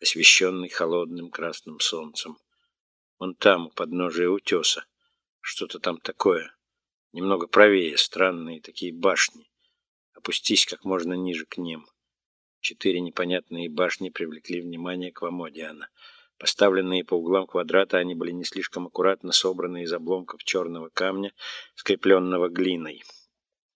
освещенный холодным красным солнцем. Вон там, у подножия утеса, что-то там такое. Немного правее, странные такие башни. Опустись как можно ниже к ним. Четыре непонятные башни привлекли внимание Квамодиана. Поставленные по углам квадрата, они были не слишком аккуратно собраны из обломков черного камня, скрепленного глиной.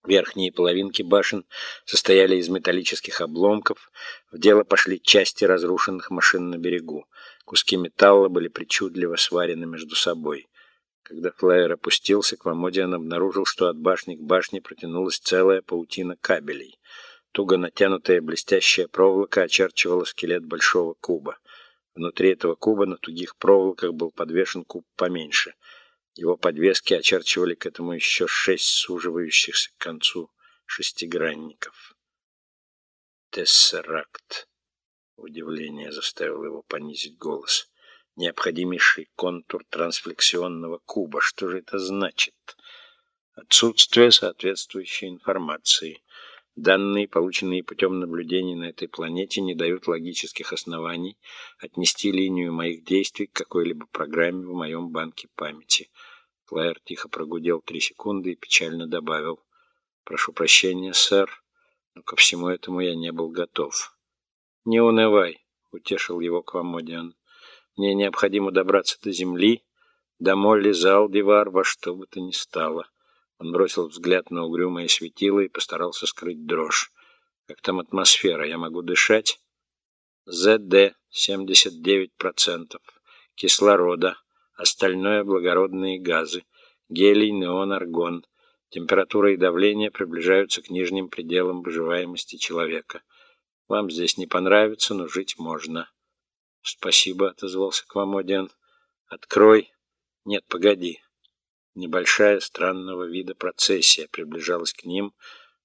Верхние половинки башен состояли из металлических обломков. В дело пошли части разрушенных машин на берегу. Куски металла были причудливо сварены между собой. Когда флайер опустился, Квамодиан обнаружил, что от башни к башне протянулась целая паутина кабелей. Туго натянутая блестящая проволока очерчивала скелет большого куба. Внутри этого куба на тугих проволоках был подвешен куб поменьше — его подвески очерчивали к этому еще шесть суживающихся к концу шестигранников. Тессеракт. Удивление заставило его понизить голос. Необходимейший контур трансфлексионного куба. Что же это значит? Отсутствие соответствующей информации. Данные, полученные путем наблюдений на этой планете, не дают логических оснований отнести линию моих действий к какой-либо программе в моем банке памяти. Клайер тихо прогудел три секунды и печально добавил. «Прошу прощения, сэр, но ко всему этому я не был готов». «Не унывай», — утешил его Квамодиан. «Мне необходимо добраться до земли, до Молли Залдивар во что бы то ни стало». Он бросил взгляд на угрюмое светило и постарался скрыть дрожь. «Как там атмосфера? Я могу дышать?» «ЗД 79%. Кислорода. Остальное благородные газы. Гелий, неон, аргон. Температура и давление приближаются к нижним пределам выживаемости человека. Вам здесь не понравится, но жить можно». «Спасибо», — отозвался Квамодиан. «Открой». «Нет, погоди». Небольшая странного вида процессия приближалась к ним,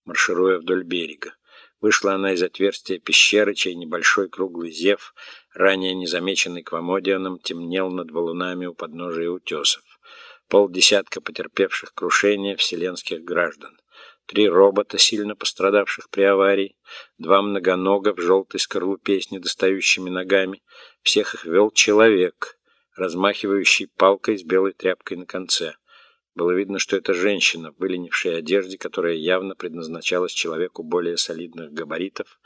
маршируя вдоль берега. Вышла она из отверстия пещеры, чей небольшой круглый зев, ранее незамеченный Квамодианом, темнел над валунами у подножия утесов. Полдесятка потерпевших крушение вселенских граждан. Три робота, сильно пострадавших при аварии, два многонога в желтой скорлупе с недостающими ногами. Всех их вел человек, размахивающий палкой с белой тряпкой на конце. Было видно, что это женщина в выленившей одежде, которая явно предназначалась человеку более солидных габаритов,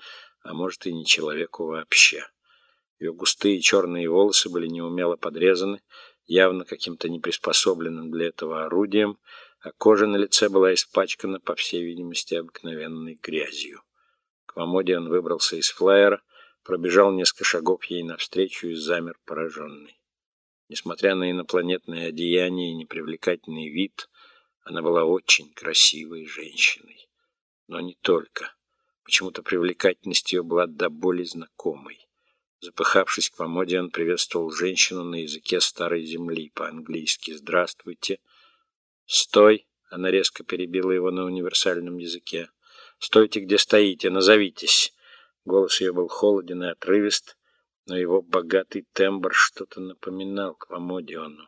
а может и не человеку вообще. Ее густые черные волосы были неумело подрезаны, явно каким-то неприспособленным для этого орудием, а кожа на лице была испачкана, по всей видимости, обыкновенной грязью. Квамодиан выбрался из флайера, пробежал несколько шагов ей навстречу и замер пораженный. Несмотря на инопланетное одеяние и непривлекательный вид, она была очень красивой женщиной. Но не только. Почему-то привлекательность ее была до боли знакомой. Запыхавшись к помоде, он приветствовал женщину на языке старой земли, по-английски «Здравствуйте». «Стой!» — она резко перебила его на универсальном языке. «Стойте, где стоите, назовитесь!» Голос ее был холоден и отрывист, но его богатый тембр что-то напоминал Квамодиону.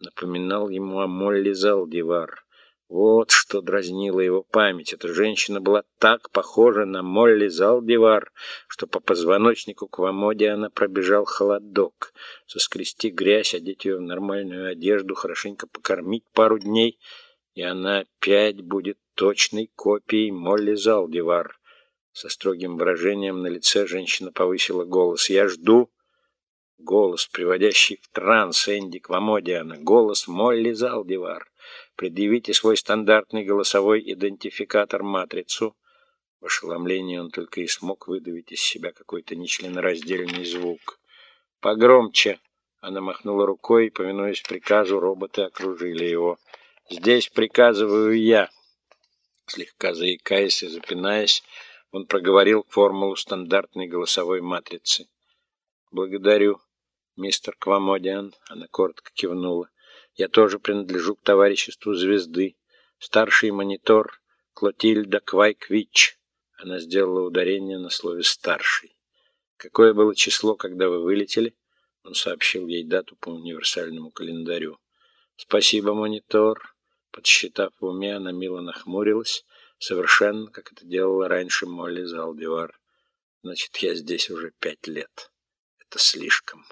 Напоминал ему о Молли Залдивар. Вот что дразнило его память. Эта женщина была так похожа на Молли Залдивар, что по позвоночнику Квамодиана пробежал холодок. Соскрести грязь, одеть ее в нормальную одежду, хорошенько покормить пару дней, и она опять будет точной копией Молли Залдивар. Со строгим выражением на лице женщина повысила голос. «Я жду...» Голос, приводящий в транс Энди Квамодиана. Голос Молли Залдивар. Предъявите свой стандартный голосовой идентификатор-матрицу. В ошеломлении он только и смог выдавить из себя какой-то нечленораздельный звук. «Погромче!» Она махнула рукой, повинуясь приказу, роботы окружили его. «Здесь приказываю я!» Слегка заикаясь и запинаясь, он проговорил формулу стандартной голосовой матрицы. «Благодарю, мистер Квамодиан», — она коротко кивнула. «Я тоже принадлежу к товариществу звезды. Старший монитор Клотильда Квайквич». Она сделала ударение на слове «старший». «Какое было число, когда вы вылетели?» Он сообщил ей дату по универсальному календарю. «Спасибо, монитор». Подсчитав в уме, она мило нахмурилась Совершенно, как это делала раньше Молли Залдивар. Значит, я здесь уже пять лет. это слишком.